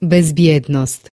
bezbiednost.